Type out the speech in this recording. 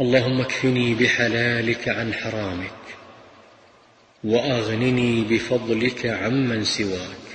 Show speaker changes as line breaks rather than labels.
اللهم اكفني بحلالك عن حرامك وأغنني بفضلك عمن سواك.